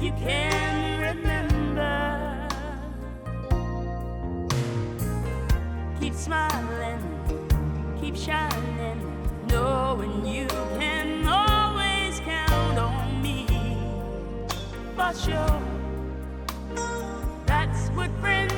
you can remember, keep smiling, keep shining, knowing you can always count on me for sure. That's what friends